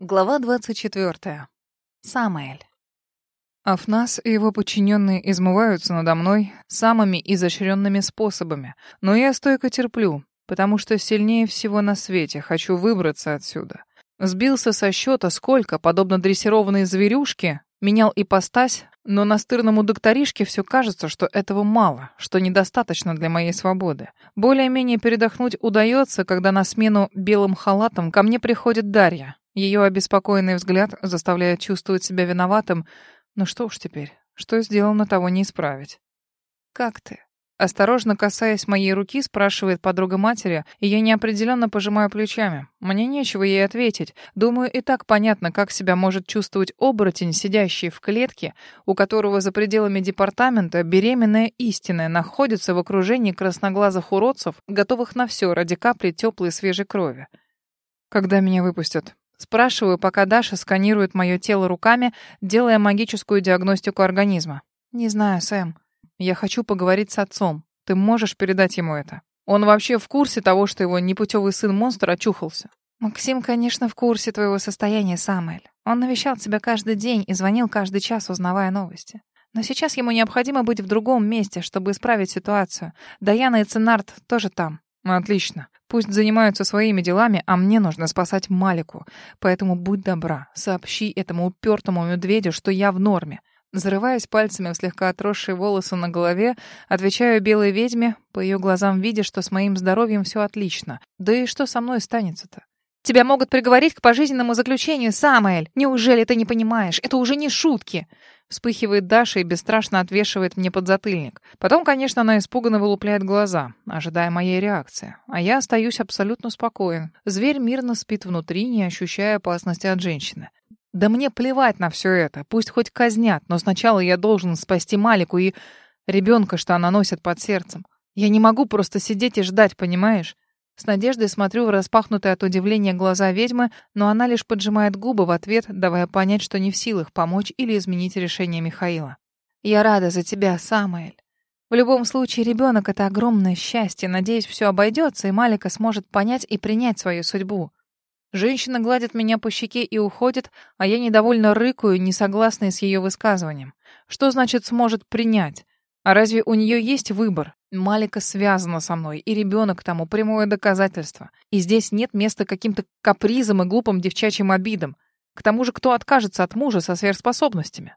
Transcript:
Глава 24. Самаэль. Афнас и его подчиненные измываются надо мной самыми изощренными способами, но я стойко терплю, потому что сильнее всего на свете хочу выбраться отсюда. Сбился со счета, сколько, подобно дрессированной зверюшке, менял ипостась, но настырному докторишке все кажется, что этого мало, что недостаточно для моей свободы. Более-менее передохнуть удается, когда на смену белым халатам ко мне приходит Дарья, ее обеспокоенный взгляд заставляет чувствовать себя виноватым. Ну что уж теперь, что сделано, того не исправить. «Как ты?» Осторожно касаясь моей руки, спрашивает подруга матери, и я неопределенно пожимаю плечами. Мне нечего ей ответить. Думаю, и так понятно, как себя может чувствовать оборотень, сидящий в клетке, у которого за пределами департамента беременная истинная находится в окружении красноглазых уродцев, готовых на все ради капли теплой свежей крови. «Когда меня выпустят?» Спрашиваю, пока Даша сканирует мое тело руками, делая магическую диагностику организма. «Не знаю, Сэм. Я хочу поговорить с отцом. Ты можешь передать ему это? Он вообще в курсе того, что его непутевый сын-монстр очухался?» «Максим, конечно, в курсе твоего состояния, Самуэль. Он навещал тебя каждый день и звонил каждый час, узнавая новости. Но сейчас ему необходимо быть в другом месте, чтобы исправить ситуацию. Даяна и Ценарт тоже там». «Отлично. Пусть занимаются своими делами, а мне нужно спасать Малику. Поэтому будь добра, сообщи этому упертому медведю, что я в норме. Зарываясь пальцами в слегка отросшие волосы на голове, отвечаю белой ведьме, по ее глазам видя, что с моим здоровьем все отлично. Да и что со мной станется-то? Тебя могут приговорить к пожизненному заключению, Самоэль. Неужели ты не понимаешь? Это уже не шутки. Вспыхивает Даша и бесстрашно отвешивает мне подзатыльник. Потом, конечно, она испуганно вылупляет глаза, ожидая моей реакции. А я остаюсь абсолютно спокоен. Зверь мирно спит внутри, не ощущая опасности от женщины. Да мне плевать на все это. Пусть хоть казнят, но сначала я должен спасти Малику и ребенка, что она носит под сердцем. Я не могу просто сидеть и ждать, понимаешь? С надеждой смотрю в распахнутые от удивления глаза ведьмы, но она лишь поджимает губы в ответ, давая понять, что не в силах помочь или изменить решение Михаила. «Я рада за тебя, Самуэль. В любом случае, ребенок — это огромное счастье. Надеюсь, все обойдется, и Малика сможет понять и принять свою судьбу». Женщина гладит меня по щеке и уходит, а я недовольно рыкаю, не согласная с ее высказыванием. Что значит «сможет принять»? А разве у нее есть выбор? Малика связана со мной, и ребенок тому прямое доказательство. И здесь нет места каким-то капризам и глупым девчачьим обидам. К тому же, кто откажется от мужа со сверхспособностями?